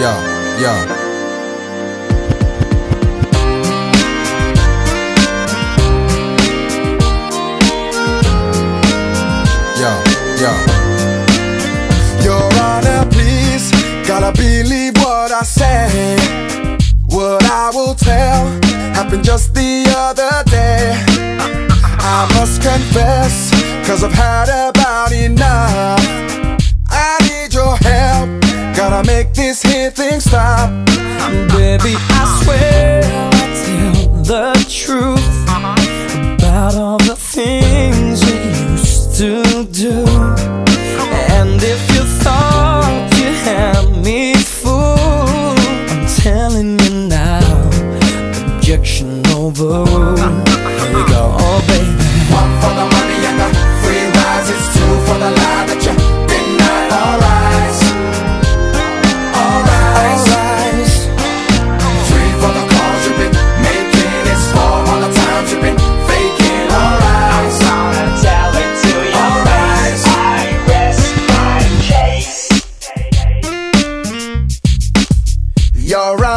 Yo, yo. Yo, yo. Your Honor, please, gotta believe what I say. What I will tell happened just the other day. I must confess, cause I've had about enough. This here thing stop. Baby, I swear I'll tell the truth about all the things you used to do. And if you thought you had me fooled, I'm telling you now, objection overruled.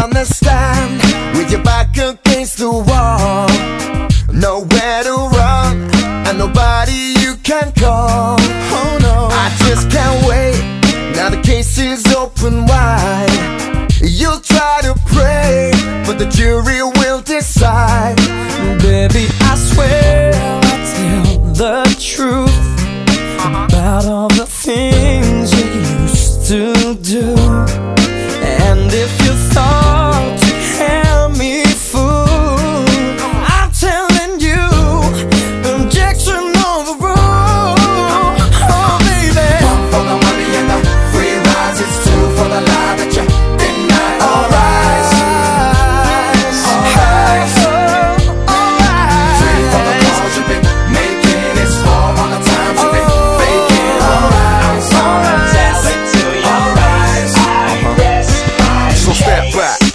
You're stand with your back against the wall. Nowhere to run and nobody you can call. Oh no, I just can't wait. Now the case is open wide. You'll try to pray, but the jury will decide. Baby, I swear I'll tell the truth about all the things you used to do. And if